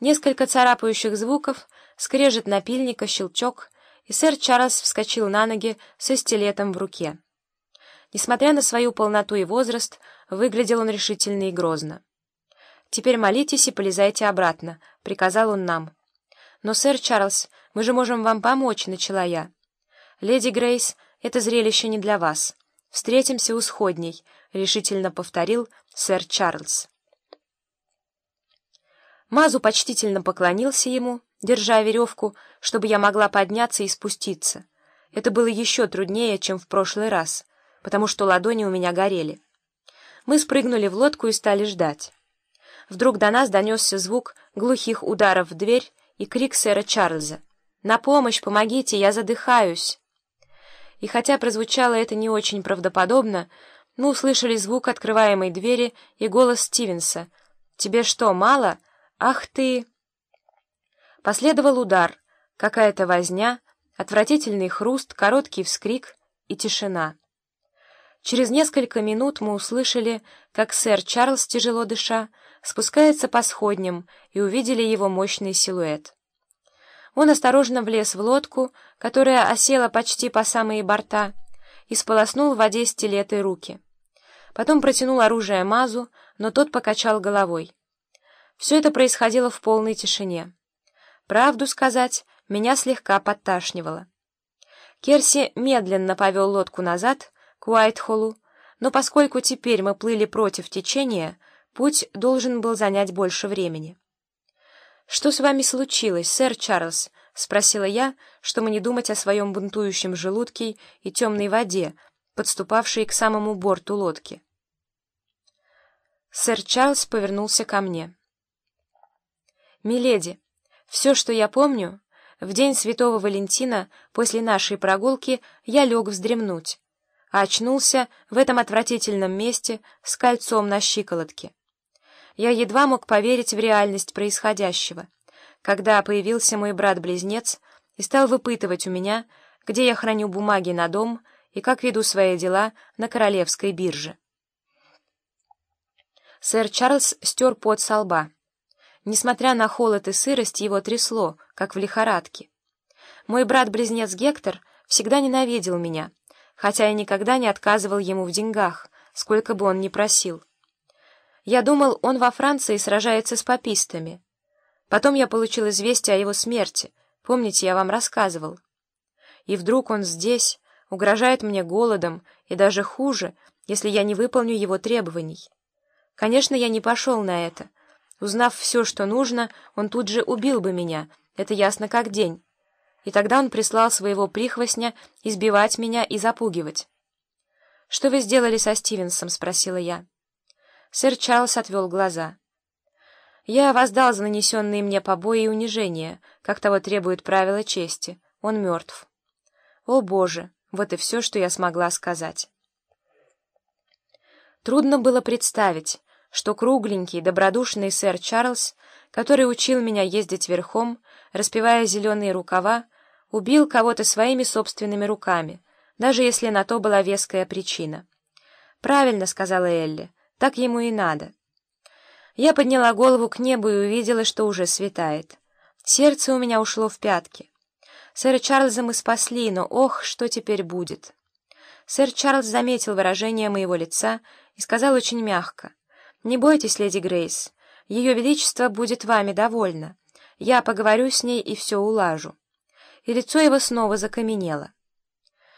Несколько царапающих звуков, скрежет напильника, щелчок, и сэр Чарльз вскочил на ноги со стилетом в руке. Несмотря на свою полноту и возраст, выглядел он решительно и грозно. «Теперь молитесь и полезайте обратно», — приказал он нам. «Но, сэр Чарльз, мы же можем вам помочь», — начала я. «Леди Грейс, это зрелище не для вас. Встретимся у сходней», — решительно повторил сэр Чарльз. Мазу почтительно поклонился ему, держа веревку, чтобы я могла подняться и спуститься. Это было еще труднее, чем в прошлый раз, потому что ладони у меня горели. Мы спрыгнули в лодку и стали ждать. Вдруг до нас донесся звук глухих ударов в дверь и крик сэра Чарльза. «На помощь! Помогите! Я задыхаюсь!» И хотя прозвучало это не очень правдоподобно, мы услышали звук открываемой двери и голос Стивенса. «Тебе что, мало? Ах ты!» Последовал удар, какая-то возня, отвратительный хруст, короткий вскрик и тишина. Через несколько минут мы услышали, как сэр Чарльз, тяжело дыша, спускается по сходням и увидели его мощный силуэт. Он осторожно влез в лодку, которая осела почти по самые борта, и сполоснул в воде стилеты руки. Потом протянул оружие Мазу, но тот покачал головой. Все это происходило в полной тишине. Правду сказать, меня слегка подташнивало. Керси медленно повел лодку назад к Уайтхоллу, но поскольку теперь мы плыли против течения, путь должен был занять больше времени. «Что с вами случилось, сэр Чарльз?» — спросила я, чтобы не думать о своем бунтующем желудке и темной воде, подступавшей к самому борту лодки. Сэр Чарльз повернулся ко мне. «Миледи, все, что я помню, в день Святого Валентина после нашей прогулки я лег вздремнуть, а очнулся в этом отвратительном месте с кольцом на щиколотке. Я едва мог поверить в реальность происходящего, когда появился мой брат-близнец и стал выпытывать у меня, где я храню бумаги на дом и как веду свои дела на королевской бирже. Сэр Чарльз стер пот со лба. Несмотря на холод и сырость, его трясло, как в лихорадке. Мой брат-близнец Гектор всегда ненавидел меня, хотя я никогда не отказывал ему в деньгах, сколько бы он ни просил. Я думал, он во Франции сражается с папистами. Потом я получил известие о его смерти. Помните, я вам рассказывал. И вдруг он здесь, угрожает мне голодом, и даже хуже, если я не выполню его требований. Конечно, я не пошел на это. Узнав все, что нужно, он тут же убил бы меня, это ясно как день. И тогда он прислал своего прихвостня избивать меня и запугивать. «Что вы сделали со Стивенсом?» — спросила я. Сэр Чарльз отвел глаза. «Я воздал за нанесенные мне побои и унижения, как того требует правила чести. Он мертв». «О, Боже!» — вот и все, что я смогла сказать. Трудно было представить, что кругленький, добродушный сэр Чарльз, который учил меня ездить верхом, распевая зеленые рукава, убил кого-то своими собственными руками, даже если на то была веская причина. «Правильно», — сказала Элли, — так ему и надо. Я подняла голову к небу и увидела, что уже светает. Сердце у меня ушло в пятки. Сэра Чарльза мы спасли, но ох, что теперь будет. Сэр Чарльз заметил выражение моего лица и сказал очень мягко. «Не бойтесь, леди Грейс, ее величество будет вами довольна. Я поговорю с ней и все улажу». И лицо его снова закаменело.